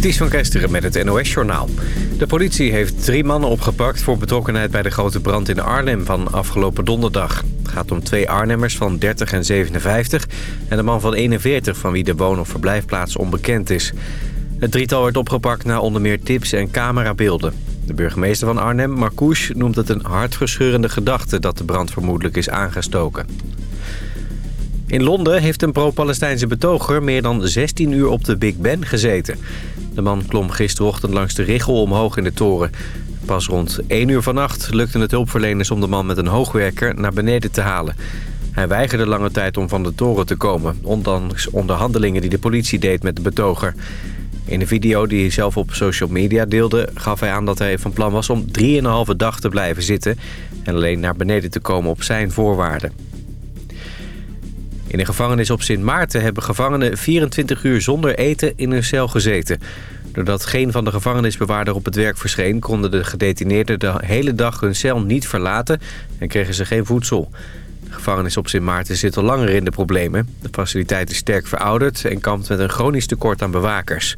Ties van Kesteren met het NOS-journaal. De politie heeft drie mannen opgepakt voor betrokkenheid bij de grote brand in Arnhem van afgelopen donderdag. Het gaat om twee Arnhemmers van 30 en 57 en een man van 41 van wie de woon- of verblijfplaats onbekend is. Het drietal werd opgepakt na onder meer tips en camerabeelden. De burgemeester van Arnhem, Marcouche, noemt het een hartverscheurende gedachte dat de brand vermoedelijk is aangestoken. In Londen heeft een pro-Palestijnse betoger meer dan 16 uur op de Big Ben gezeten. De man klom gisterochtend langs de richel omhoog in de toren. Pas rond 1 uur vannacht lukte het hulpverleners om de man met een hoogwerker naar beneden te halen. Hij weigerde lange tijd om van de toren te komen, ondanks onderhandelingen die de politie deed met de betoger. In de video die hij zelf op social media deelde... gaf hij aan dat hij van plan was om 3,5 dag te blijven zitten... en alleen naar beneden te komen op zijn voorwaarden. In de gevangenis op Sint Maarten hebben gevangenen 24 uur zonder eten in hun cel gezeten. Doordat geen van de gevangenisbewaarder op het werk verscheen... konden de gedetineerden de hele dag hun cel niet verlaten en kregen ze geen voedsel. De gevangenis op Sint Maarten zit al langer in de problemen. De faciliteit is sterk verouderd en kampt met een chronisch tekort aan bewakers.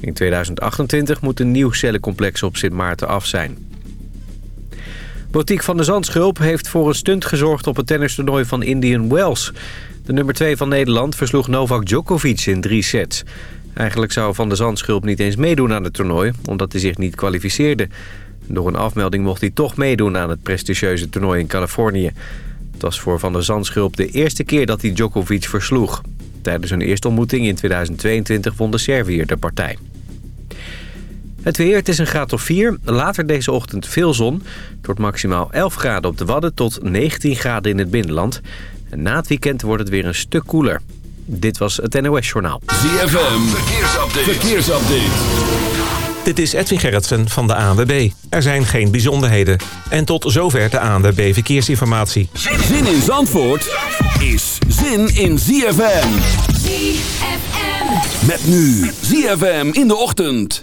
In 2028 moet een nieuw cellencomplex op Sint Maarten af zijn. Boutique van de Zandschulp heeft voor een stunt gezorgd op het tennistoernooi van Indian Wells. De nummer 2 van Nederland versloeg Novak Djokovic in drie sets. Eigenlijk zou Van de Zandschulp niet eens meedoen aan het toernooi, omdat hij zich niet kwalificeerde. Door een afmelding mocht hij toch meedoen aan het prestigieuze toernooi in Californië. Het was voor Van der Zandschulp de eerste keer dat hij Djokovic versloeg. Tijdens hun eerste ontmoeting in 2022 won de Serviër de partij. Het weer, het is een graad of 4. Later deze ochtend veel zon. Het wordt maximaal 11 graden op de Wadden tot 19 graden in het binnenland. En na het weekend wordt het weer een stuk koeler. Dit was het NOS Journaal. ZFM, verkeersupdate. verkeersupdate. Dit is Edwin Gerritsen van de ANWB. Er zijn geen bijzonderheden. En tot zover de ANWB Verkeersinformatie. Zin in Zandvoort is zin in ZFM. ZFM. Met nu ZFM in de ochtend.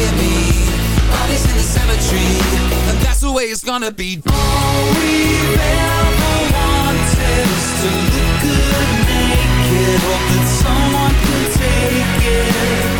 The me. Bodies in the cemetery, and that's the way it's gonna be. All we've ever wanted is to look good naked. Hope that someone can take it.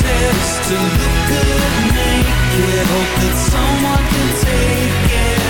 is to look good naked. Hope that someone can take it.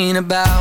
Complain about.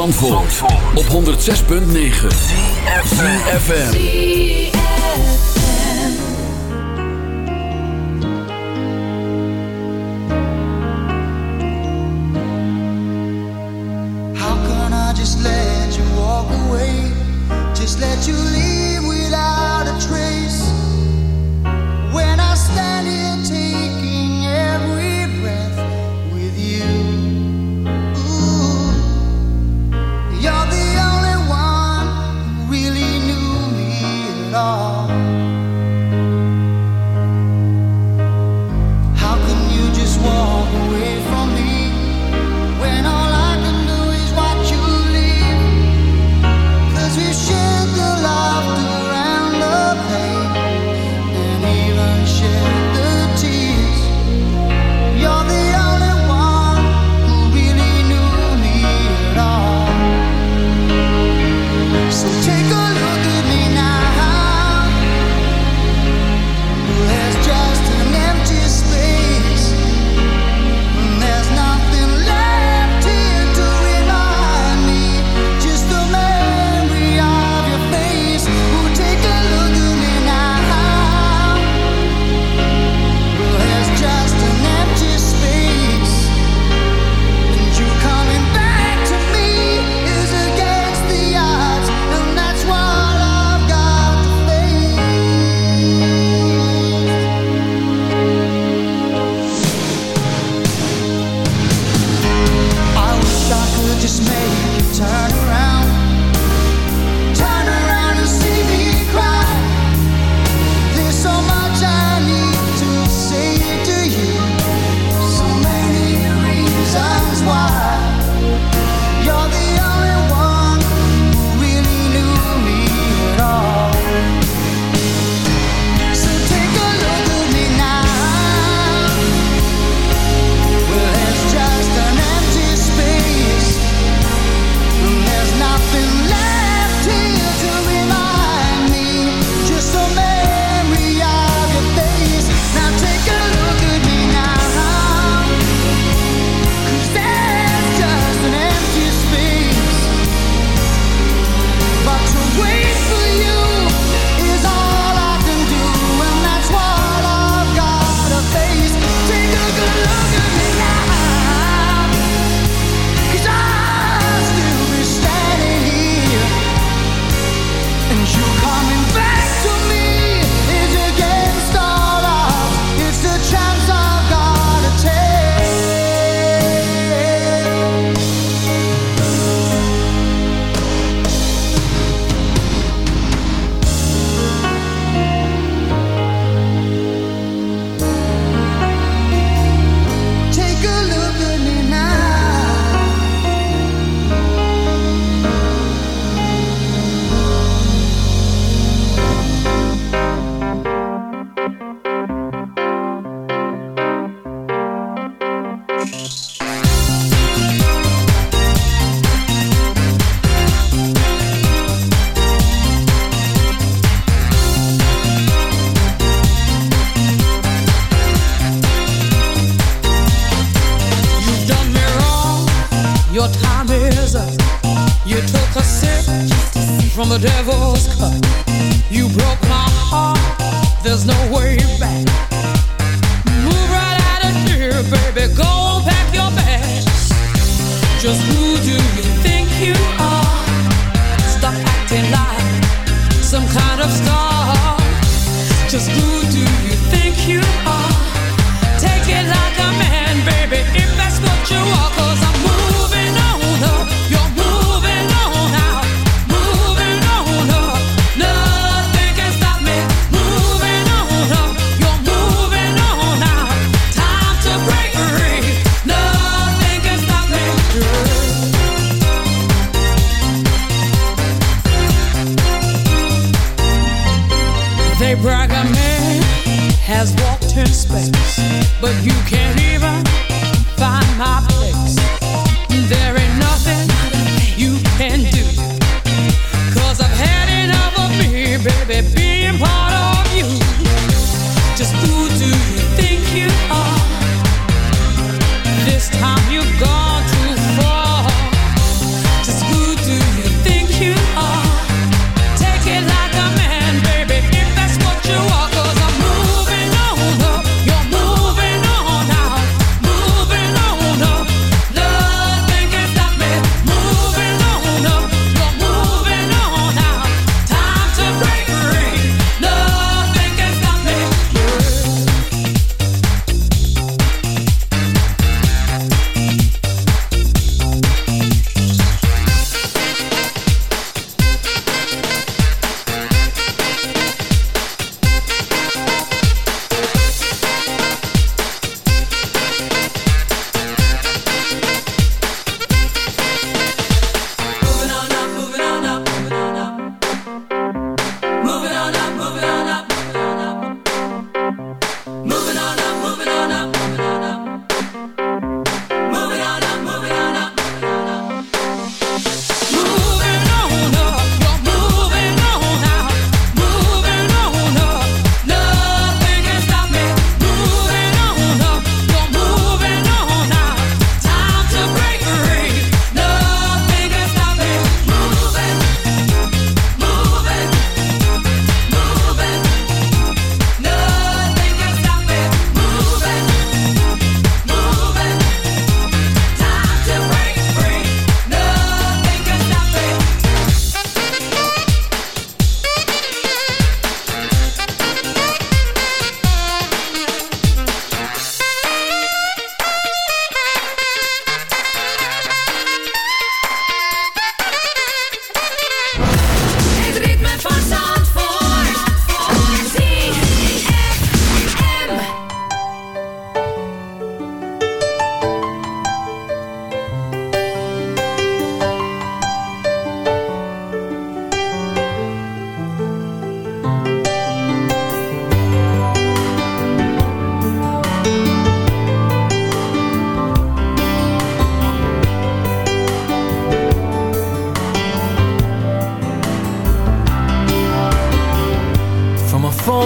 Zandvoort, Zandvoort. op 106.9 CFFM How can I just let you walk away? Just let you leave?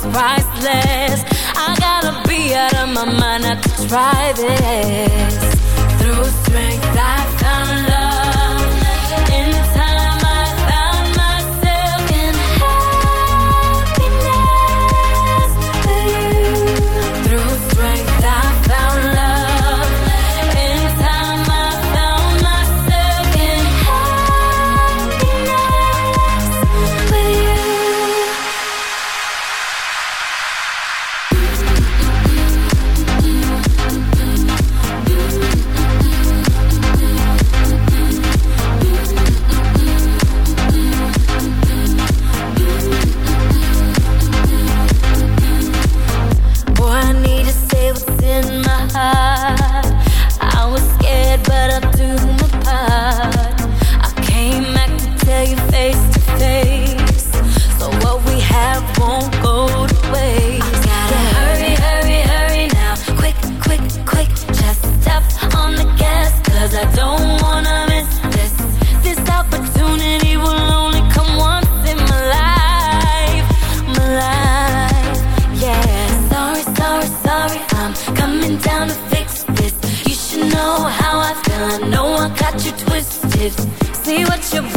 is priceless. I gotta be out of my mind not to try this. Through strength, I found love.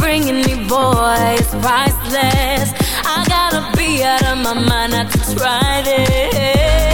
bringing me, boys, priceless. I gotta be out of my mind not to try this.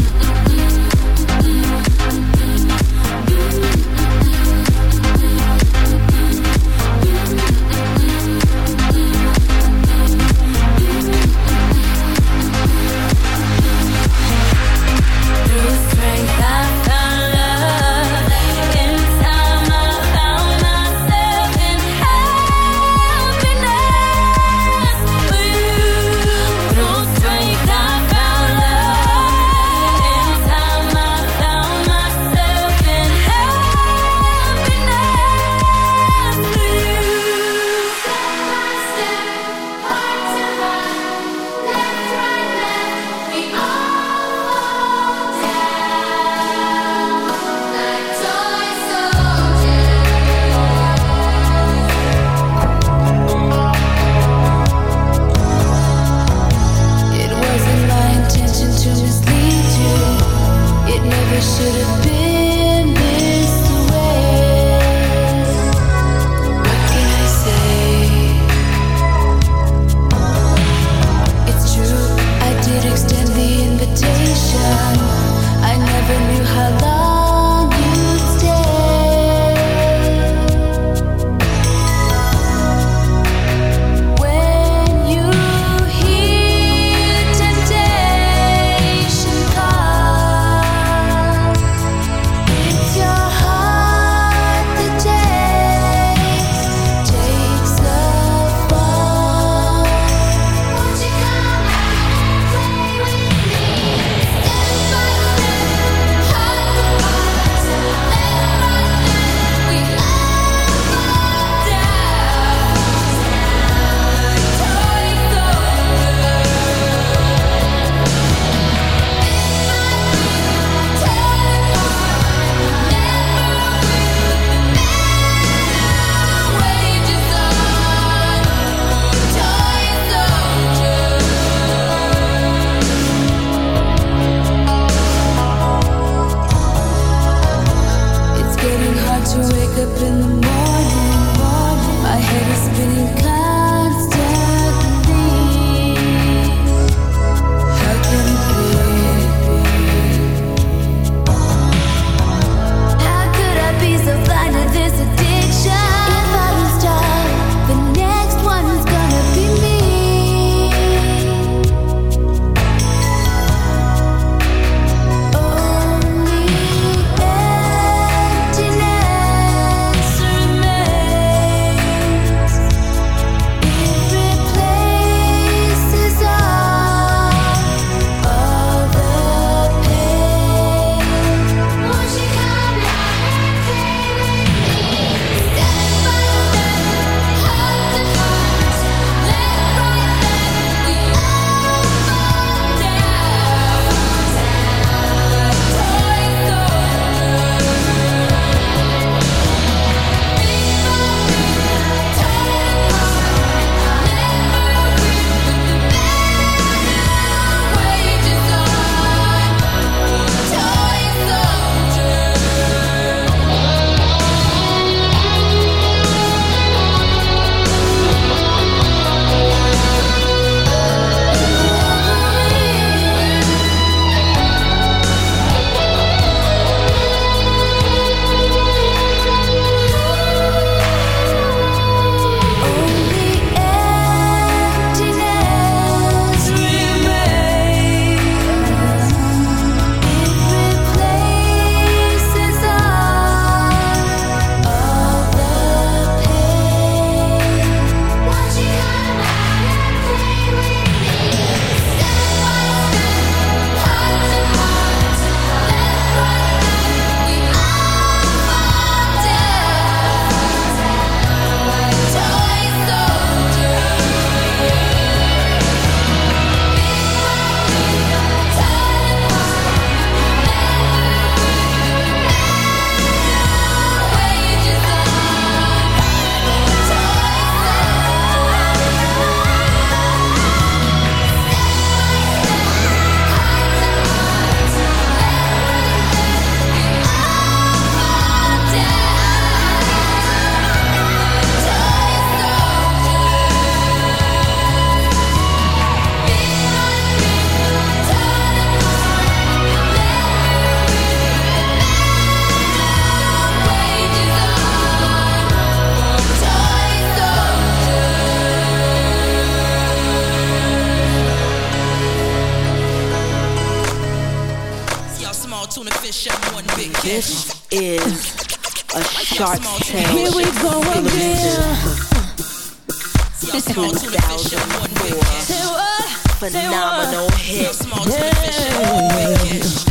This is a shark tale. Here we go again. 2004 uh, uh, phenomenal hit. Yeah.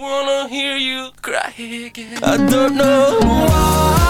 Wanna hear you cry again. I don't know why,